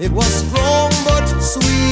It was strong but sweet.